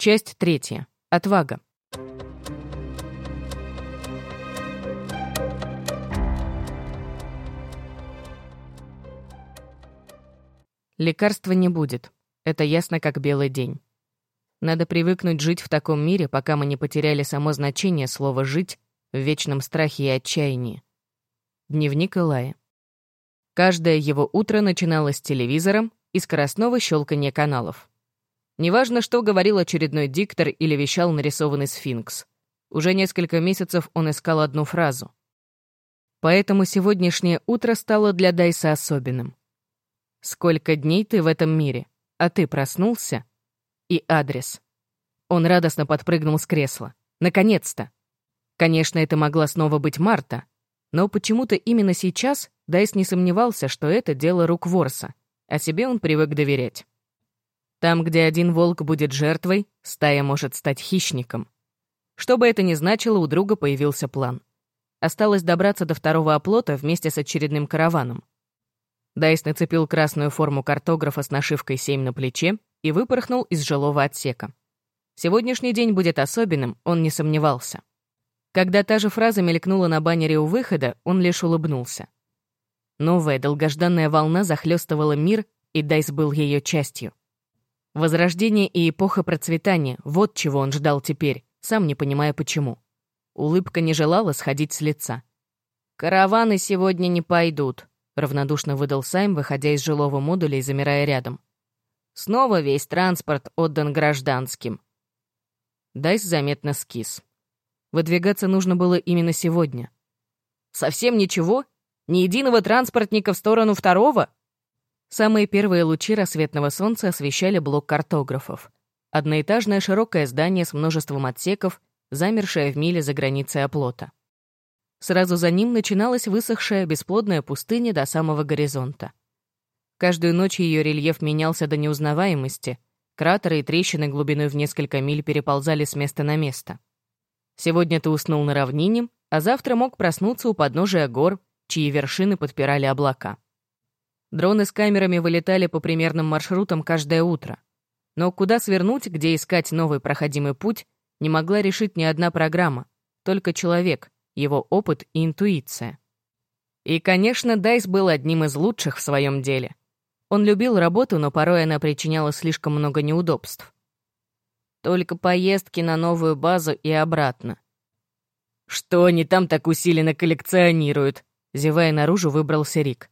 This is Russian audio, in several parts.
Часть третья. Отвага. Лекарства не будет. Это ясно как белый день. Надо привыкнуть жить в таком мире, пока мы не потеряли само значение слова «жить» в вечном страхе и отчаянии. Дневник Илая. Каждое его утро начиналось с телевизором и скоростного щелкания каналов. Неважно, что говорил очередной диктор или вещал нарисованный сфинкс. Уже несколько месяцев он искал одну фразу. Поэтому сегодняшнее утро стало для Дайса особенным. «Сколько дней ты в этом мире? А ты проснулся?» И адрес. Он радостно подпрыгнул с кресла. «Наконец-то!» Конечно, это могла снова быть Марта, но почему-то именно сейчас Дайс не сомневался, что это дело рук Ворса, а себе он привык доверять. Там, где один волк будет жертвой, стая может стать хищником. Что бы это ни значило, у друга появился план. Осталось добраться до второго оплота вместе с очередным караваном. Дайс нацепил красную форму картографа с нашивкой 7 на плече и выпорхнул из жилого отсека. Сегодняшний день будет особенным, он не сомневался. Когда та же фраза мелькнула на баннере у выхода, он лишь улыбнулся. Новая долгожданная волна захлестывала мир, и Дайс был ее частью. Возрождение и эпоха процветания — вот чего он ждал теперь, сам не понимая почему. Улыбка не желала сходить с лица. «Караваны сегодня не пойдут», — равнодушно выдал Сайм, выходя из жилого модуля и замирая рядом. «Снова весь транспорт отдан гражданским». Дайс заметно скис. Выдвигаться нужно было именно сегодня. «Совсем ничего? Ни единого транспортника в сторону второго?» Самые первые лучи рассветного солнца освещали блок картографов. Одноэтажное широкое здание с множеством отсеков, замершее в миле за границей оплота. Сразу за ним начиналась высохшая бесплодная пустыня до самого горизонта. Каждую ночь ее рельеф менялся до неузнаваемости, кратеры и трещины глубиной в несколько миль переползали с места на место. Сегодня ты уснул на равнине, а завтра мог проснуться у подножия гор, чьи вершины подпирали облака. Дроны с камерами вылетали по примерным маршрутам каждое утро. Но куда свернуть, где искать новый проходимый путь, не могла решить ни одна программа, только человек, его опыт и интуиция. И, конечно, Дайс был одним из лучших в своем деле. Он любил работу, но порой она причиняла слишком много неудобств. Только поездки на новую базу и обратно. «Что они там так усиленно коллекционируют?» Зевая наружу, выбрался Рик.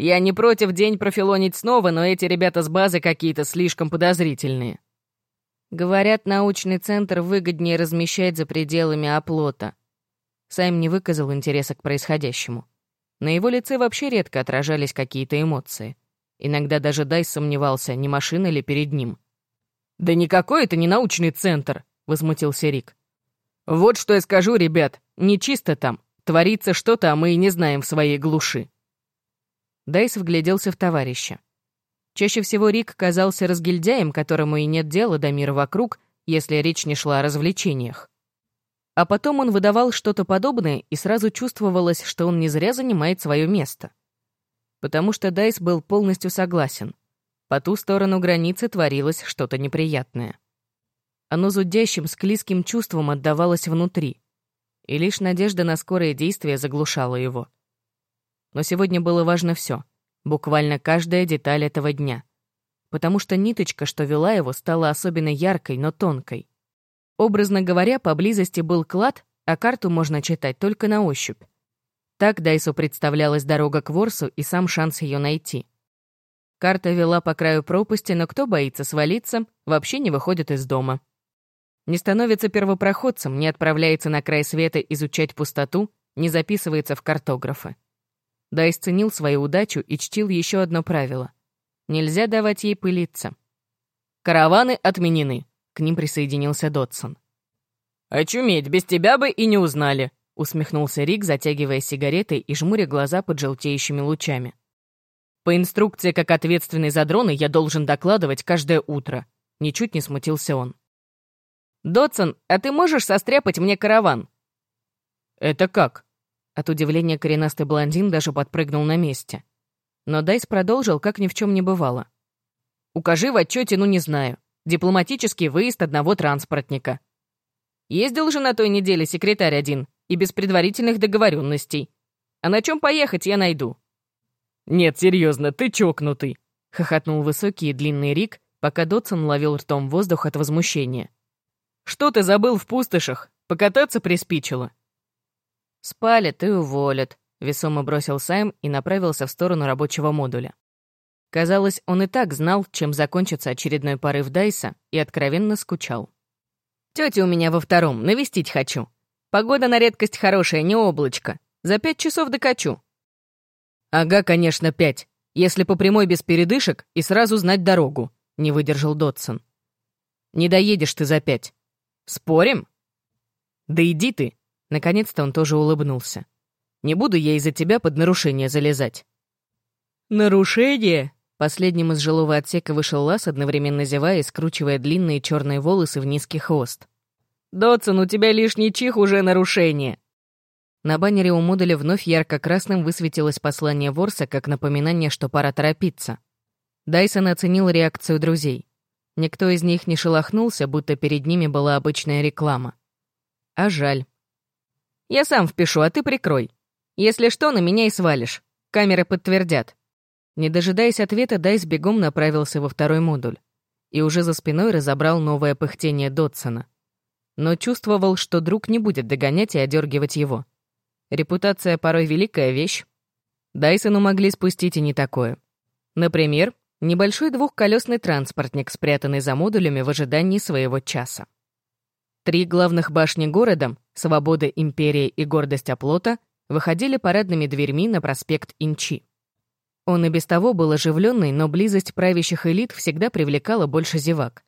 Я не против день профилонить снова, но эти ребята с базы какие-то слишком подозрительные. Говорят, научный центр выгоднее размещать за пределами оплота. Сайм не выказал интереса к происходящему. На его лице вообще редко отражались какие-то эмоции. Иногда даже Дайс сомневался, не машина ли перед ним. «Да никакой это не научный центр!» — возмутился Рик. «Вот что я скажу, ребят, не чисто там. Творится что-то, а мы и не знаем в своей глуши». Дайс вгляделся в товарища. Чаще всего Рик казался разгильдяем, которому и нет дела до мира вокруг, если речь не шла о развлечениях. А потом он выдавал что-то подобное, и сразу чувствовалось, что он не зря занимает свое место. Потому что Дайс был полностью согласен. По ту сторону границы творилось что-то неприятное. Оно зудящим, склизким чувством отдавалось внутри, и лишь надежда на скорое действие заглушала его. Но сегодня было важно все, буквально каждая деталь этого дня. Потому что ниточка, что вела его, стала особенно яркой, но тонкой. Образно говоря, поблизости был клад, а карту можно читать только на ощупь. Так Дайсу представлялась дорога к Ворсу и сам шанс ее найти. Карта вела по краю пропасти, но кто боится свалиться, вообще не выходит из дома. Не становится первопроходцем, не отправляется на край света изучать пустоту, не записывается в картографы. Да исценил свою удачу и чтил еще одно правило. Нельзя давать ей пылиться. «Караваны отменены», — к ним присоединился Дотсон. «Очуметь, без тебя бы и не узнали», — усмехнулся Рик, затягивая сигаретой и жмуря глаза под желтеющими лучами. «По инструкции, как ответственный за дроны, я должен докладывать каждое утро», — ничуть не смутился он. «Дотсон, а ты можешь состряпать мне караван?» «Это как?» От удивления коренастый блондин даже подпрыгнул на месте. Но Дайс продолжил, как ни в чем не бывало. «Укажи в отчете, ну не знаю. Дипломатический выезд одного транспортника. Ездил же на той неделе секретарь один, и без предварительных договоренностей. А на чем поехать я найду. «Нет, серьезно, ты чокнутый», — хохотнул высокий и длинный Рик, пока Дотсон ловил ртом воздух от возмущения. «Что ты забыл в пустошах? Покататься приспичило?» «Спалят и уволят», — весомо бросил Сайм и направился в сторону рабочего модуля. Казалось, он и так знал, чем закончится очередной порыв Дайса, и откровенно скучал. «Тетя у меня во втором, навестить хочу. Погода на редкость хорошая, не облачко. За пять часов докачу». «Ага, конечно, пять. Если по прямой без передышек и сразу знать дорогу», — не выдержал Дотсон. «Не доедешь ты за пять. Спорим?» «Да иди ты!» Наконец-то он тоже улыбнулся. «Не буду я из-за тебя под нарушение залезать». «Нарушение?» Последним из жилого отсека вышел Лас, одновременно зевая и скручивая длинные черные волосы в низкий хвост. «Дотсон, у тебя лишний чих уже нарушение!» На баннере у модуля вновь ярко-красным высветилось послание Ворса как напоминание, что пора торопиться. Дайсон оценил реакцию друзей. Никто из них не шелохнулся, будто перед ними была обычная реклама. А жаль. «Я сам впишу, а ты прикрой. Если что, на меня и свалишь. Камеры подтвердят». Не дожидаясь ответа, Дайс бегом направился во второй модуль и уже за спиной разобрал новое пыхтение Дотсона. Но чувствовал, что друг не будет догонять и одергивать его. Репутация порой великая вещь. Дайсону могли спустить и не такое. Например, небольшой двухколесный транспортник, спрятанный за модулями в ожидании своего часа. Три главных башни города — Свобода, Империя и Гордость Оплота — выходили парадными дверьми на проспект Инчи. Он и без того был оживленный, но близость правящих элит всегда привлекала больше зевак.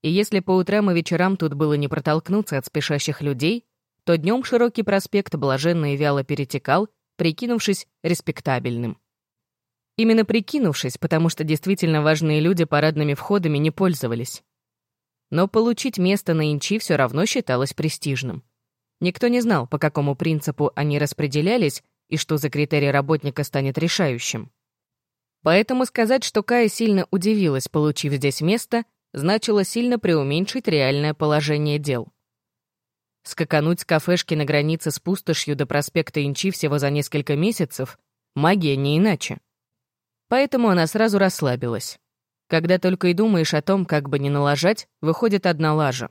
И если по утрам и вечерам тут было не протолкнуться от спешащих людей, то днем широкий проспект блаженно и вяло перетекал, прикинувшись респектабельным. Именно прикинувшись, потому что действительно важные люди парадными входами не пользовались. Но получить место на Инчи все равно считалось престижным. Никто не знал, по какому принципу они распределялись и что за критерий работника станет решающим. Поэтому сказать, что Кая сильно удивилась, получив здесь место, значило сильно преуменьшить реальное положение дел. Скакануть с кафешки на границе с пустошью до проспекта Инчи всего за несколько месяцев — магия не иначе. Поэтому она сразу расслабилась. Когда только и думаешь о том, как бы не налажать, выходит одна лажа.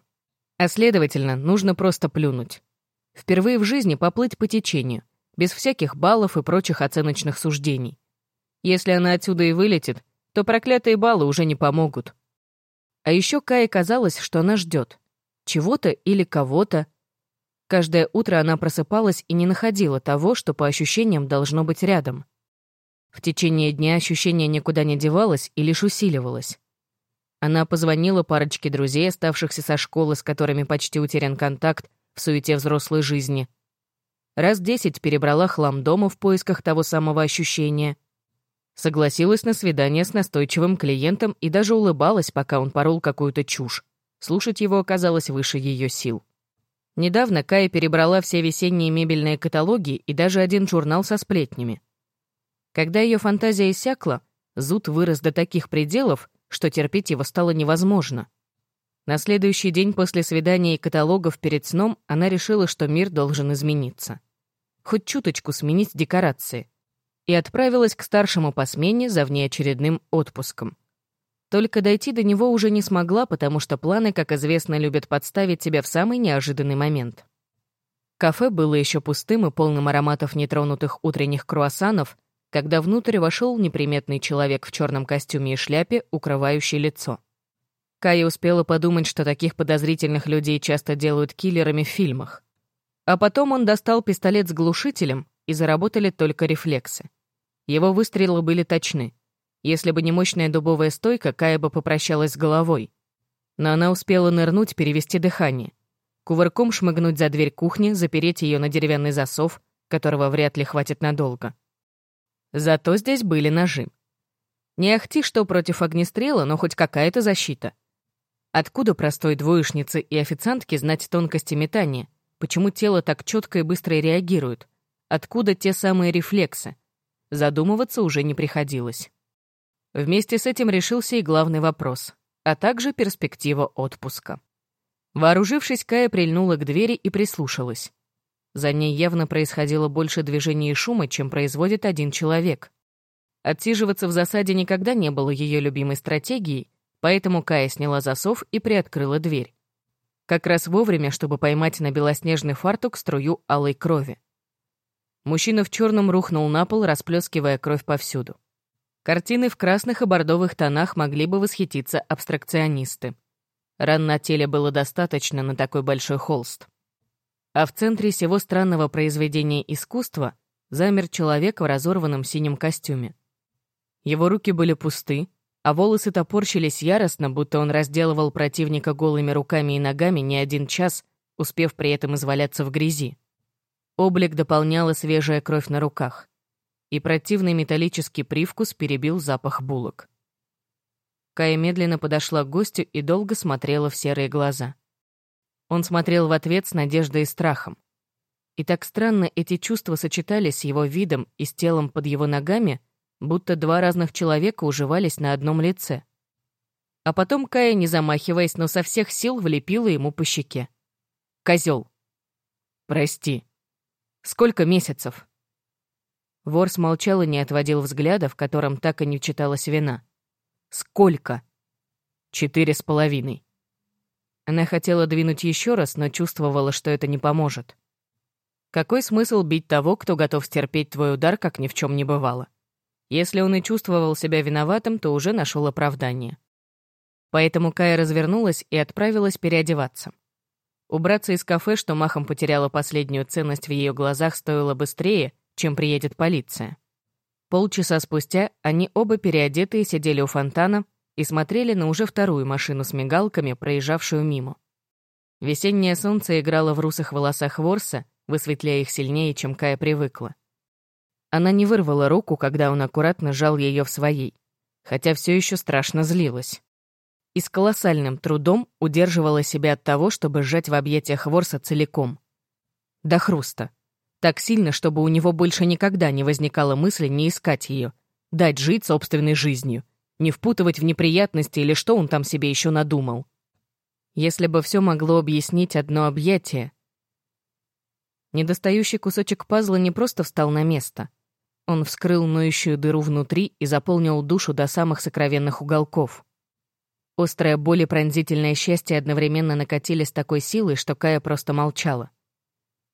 А следовательно, нужно просто плюнуть. Впервые в жизни поплыть по течению, без всяких баллов и прочих оценочных суждений. Если она отсюда и вылетит, то проклятые баллы уже не помогут. А еще Кае казалось, что она ждет. Чего-то или кого-то. Каждое утро она просыпалась и не находила того, что по ощущениям должно быть рядом. В течение дня ощущение никуда не девалось и лишь усиливалось. Она позвонила парочке друзей, оставшихся со школы, с которыми почти утерян контакт в суете взрослой жизни. Раз десять перебрала хлам дома в поисках того самого ощущения — Согласилась на свидание с настойчивым клиентом и даже улыбалась, пока он порол какую-то чушь. Слушать его оказалось выше ее сил. Недавно Кая перебрала все весенние мебельные каталоги и даже один журнал со сплетнями. Когда ее фантазия иссякла, зуд вырос до таких пределов, что терпеть его стало невозможно. На следующий день после свидания и каталогов перед сном она решила, что мир должен измениться. Хоть чуточку сменить декорации — и отправилась к старшему по смене за внеочередным отпуском. Только дойти до него уже не смогла, потому что планы, как известно, любят подставить тебя в самый неожиданный момент. Кафе было еще пустым и полным ароматов нетронутых утренних круассанов, когда внутрь вошел неприметный человек в черном костюме и шляпе, укрывающий лицо. Кая успела подумать, что таких подозрительных людей часто делают киллерами в фильмах. А потом он достал пистолет с глушителем, и заработали только рефлексы. Его выстрелы были точны. Если бы не мощная дубовая стойка, Кая бы попрощалась с головой. Но она успела нырнуть, перевести дыхание. Кувырком шмыгнуть за дверь кухни, запереть ее на деревянный засов, которого вряд ли хватит надолго. Зато здесь были ножи. Не ахти что против огнестрела, но хоть какая-то защита. Откуда простой двоечнице и официантке знать тонкости метания? Почему тело так четко и быстро реагирует? Откуда те самые рефлексы? Задумываться уже не приходилось. Вместе с этим решился и главный вопрос. а также перспектива отпуска. Вооружившись, Кая прильнула к двери и прислушалась. За ней явно происходило больше движений и шума, чем производит один человек. Отсиживаться в засаде никогда не было ее любимой стратегией, поэтому Кая сняла засов и приоткрыла дверь. Как раз вовремя, чтобы поймать на белоснежный фартук струю алой крови. Мужчина в черном рухнул на пол, расплескивая кровь повсюду. Картины в красных и бордовых тонах могли бы восхититься абстракционисты. Ран на теле было достаточно на такой большой холст. А в центре всего странного произведения искусства замер человек в разорванном синем костюме. Его руки были пусты, а волосы топорщились яростно, будто он разделывал противника голыми руками и ногами не один час, успев при этом изваляться в грязи. Облик дополняла свежая кровь на руках, и противный металлический привкус перебил запах булок. Кая медленно подошла к гостю и долго смотрела в серые глаза. Он смотрел в ответ с надеждой и страхом. И так странно эти чувства сочетались с его видом и с телом под его ногами, будто два разных человека уживались на одном лице. А потом Кая, не замахиваясь, но со всех сил влепила ему по щеке. «Козёл!» «Прости. Сколько месяцев?» Вор смолчал и не отводил взгляда, в котором так и не читалась вина. «Сколько?» «Четыре с половиной». Она хотела двинуть еще раз, но чувствовала, что это не поможет. Какой смысл бить того, кто готов стерпеть твой удар, как ни в чем не бывало? Если он и чувствовал себя виноватым, то уже нашел оправдание. Поэтому Кая развернулась и отправилась переодеваться. Убраться из кафе, что махом потеряла последнюю ценность в ее глазах, стоило быстрее, чем приедет полиция. Полчаса спустя они оба переодетые сидели у фонтана и смотрели на уже вторую машину с мигалками, проезжавшую мимо. Весеннее солнце играло в русых волосах Ворса, высветляя их сильнее, чем Кая привыкла. Она не вырвала руку, когда он аккуратно сжал ее в своей, хотя все еще страшно злилась. И с колоссальным трудом удерживала себя от того, чтобы сжать в объятиях Ворса целиком. До хруста. Так сильно, чтобы у него больше никогда не возникало мысли не искать ее, дать жить собственной жизнью, не впутывать в неприятности или что он там себе еще надумал. Если бы все могло объяснить одно объятие. Недостающий кусочек пазла не просто встал на место — он вскрыл ноющую дыру внутри и заполнил душу до самых сокровенных уголков. Острая боль и пронзительное счастье одновременно накатили с такой силой, что Кая просто молчала.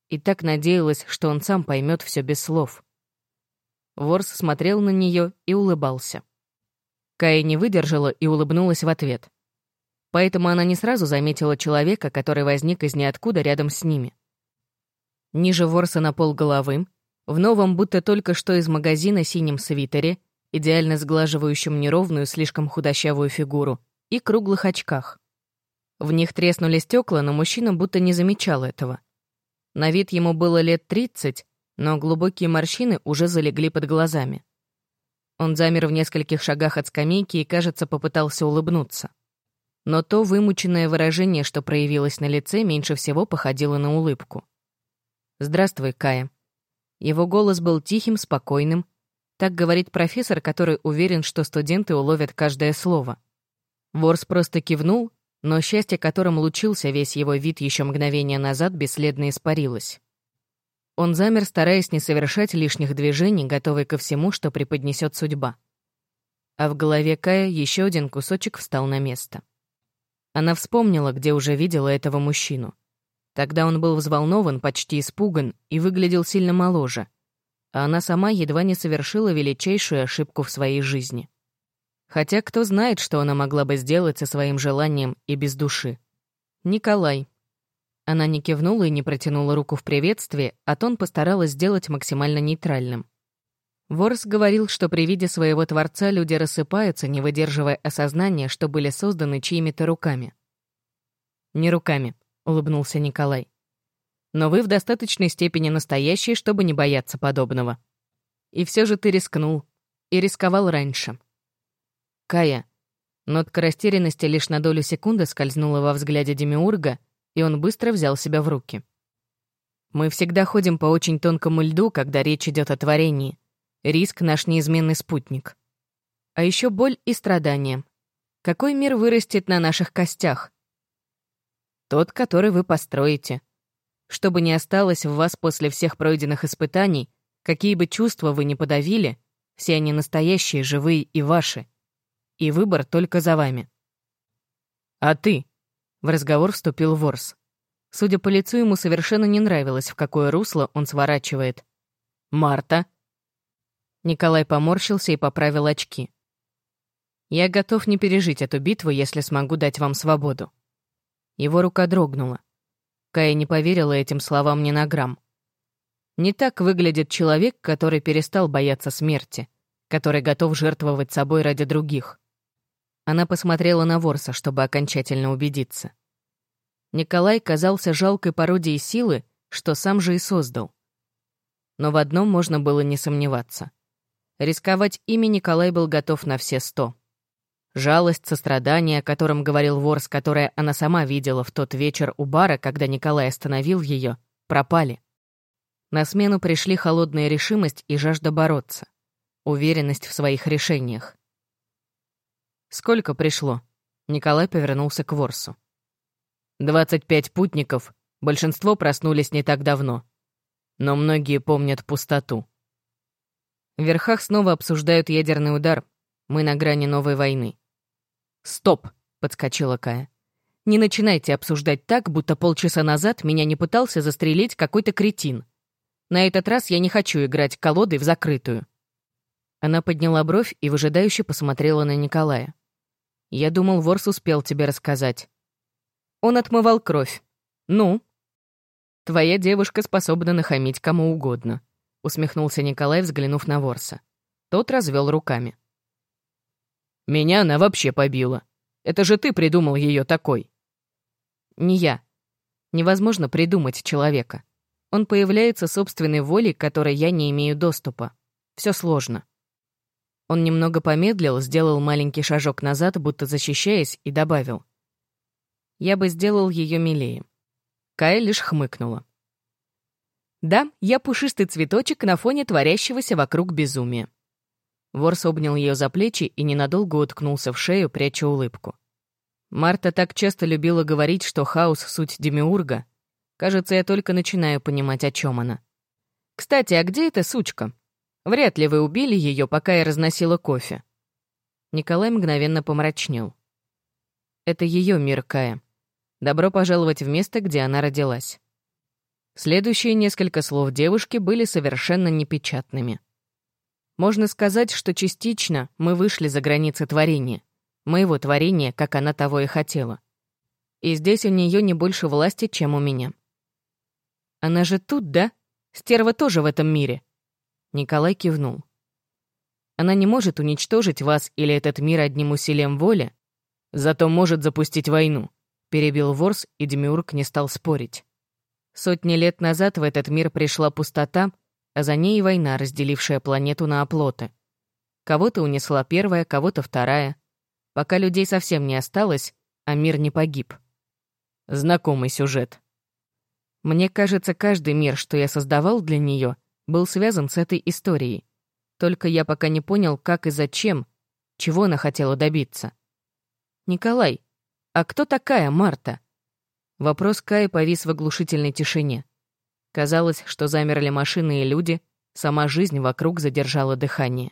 И так надеялась, что он сам поймет все без слов. Ворс смотрел на нее и улыбался. Кая не выдержала и улыбнулась в ответ. Поэтому она не сразу заметила человека, который возник из ниоткуда рядом с ними. Ниже Ворса на пол головы, в новом, будто только что из магазина синем свитере, идеально сглаживающем неровную, слишком худощавую фигуру, и круглых очках. В них треснули стекла, но мужчина будто не замечал этого. На вид ему было лет тридцать, но глубокие морщины уже залегли под глазами. Он замер в нескольких шагах от скамейки и, кажется, попытался улыбнуться. Но то вымученное выражение, что проявилось на лице, меньше всего походило на улыбку. «Здравствуй, Кая», его голос был тихим, спокойным. Так говорит профессор, который уверен, что студенты уловят каждое слово. Ворс просто кивнул, но счастье, которым лучился весь его вид еще мгновение назад, бесследно испарилось. Он замер, стараясь не совершать лишних движений, готовый ко всему, что преподнесет судьба. А в голове Кая еще один кусочек встал на место. Она вспомнила, где уже видела этого мужчину. Тогда он был взволнован, почти испуган и выглядел сильно моложе. А она сама едва не совершила величайшую ошибку в своей жизни. Хотя кто знает, что она могла бы сделать со своим желанием и без души. «Николай». Она не кивнула и не протянула руку в приветствии, а тон постаралась сделать максимально нейтральным. Ворс говорил, что при виде своего Творца люди рассыпаются, не выдерживая осознания, что были созданы чьими-то руками. Не руками, — улыбнулся Николай. «Но вы в достаточной степени настоящие, чтобы не бояться подобного. И все же ты рискнул. И рисковал раньше». «Кая». Нотка растерянности лишь на долю секунды скользнула во взгляде Демиурга, и он быстро взял себя в руки. «Мы всегда ходим по очень тонкому льду, когда речь идет о творении. Риск — наш неизменный спутник. А еще боль и страдания. Какой мир вырастет на наших костях? Тот, который вы построите. Чтобы не осталось в вас после всех пройденных испытаний, какие бы чувства вы ни подавили, все они настоящие, живые и ваши. И выбор только за вами. «А ты?» — в разговор вступил Ворс. Судя по лицу, ему совершенно не нравилось, в какое русло он сворачивает. «Марта?» Николай поморщился и поправил очки. «Я готов не пережить эту битву, если смогу дать вам свободу». Его рука дрогнула. Кая не поверила этим словам ни на грамм. Не так выглядит человек, который перестал бояться смерти, который готов жертвовать собой ради других. Она посмотрела на Ворса, чтобы окончательно убедиться. Николай казался жалкой пародией силы, что сам же и создал. Но в одном можно было не сомневаться. Рисковать ими Николай был готов на все сто. Жалость, сострадание, о котором говорил Ворс, которое она сама видела в тот вечер у бара, когда Николай остановил ее, пропали. На смену пришли холодная решимость и жажда бороться. Уверенность в своих решениях. «Сколько пришло?» Николай повернулся к Ворсу. «Двадцать пять путников, большинство проснулись не так давно. Но многие помнят пустоту. В верхах снова обсуждают ядерный удар. Мы на грани новой войны. «Стоп!» — подскочила Кая. «Не начинайте обсуждать так, будто полчаса назад меня не пытался застрелить какой-то кретин. На этот раз я не хочу играть колодой в закрытую». Она подняла бровь и выжидающе посмотрела на Николая. «Я думал, Ворс успел тебе рассказать». Он отмывал кровь. «Ну?» «Твоя девушка способна нахамить кому угодно», — усмехнулся Николай, взглянув на Ворса. Тот развел руками. Меня она вообще побила. Это же ты придумал ее такой. Не я. Невозможно придумать человека. Он появляется собственной волей, к которой я не имею доступа. Все сложно. Он немного помедлил, сделал маленький шажок назад, будто защищаясь, и добавил. Я бы сделал ее милее. Кая лишь хмыкнула. Да, я пушистый цветочек на фоне творящегося вокруг безумия. Ворс обнял ее за плечи и ненадолго уткнулся в шею, пряча улыбку. Марта так часто любила говорить, что хаос — суть демиурга. Кажется, я только начинаю понимать, о чем она. «Кстати, а где эта сучка? Вряд ли вы убили ее, пока я разносила кофе». Николай мгновенно помрачнел. «Это ее мир, Кая. Добро пожаловать в место, где она родилась». Следующие несколько слов девушки были совершенно непечатными. Можно сказать, что частично мы вышли за границы творения. Моего творения, как она того и хотела. И здесь у нее не больше власти, чем у меня. Она же тут, да? Стерва тоже в этом мире. Николай кивнул. Она не может уничтожить вас или этот мир одним усилием воли, зато может запустить войну, перебил Ворс, и Демиург не стал спорить. Сотни лет назад в этот мир пришла пустота, а за ней и война, разделившая планету на оплоты. Кого-то унесла первая, кого-то вторая. Пока людей совсем не осталось, а мир не погиб. Знакомый сюжет. Мне кажется, каждый мир, что я создавал для нее, был связан с этой историей. Только я пока не понял, как и зачем, чего она хотела добиться. «Николай, а кто такая Марта?» Вопрос Каи повис в оглушительной тишине. Казалось, что замерли машины и люди, сама жизнь вокруг задержала дыхание.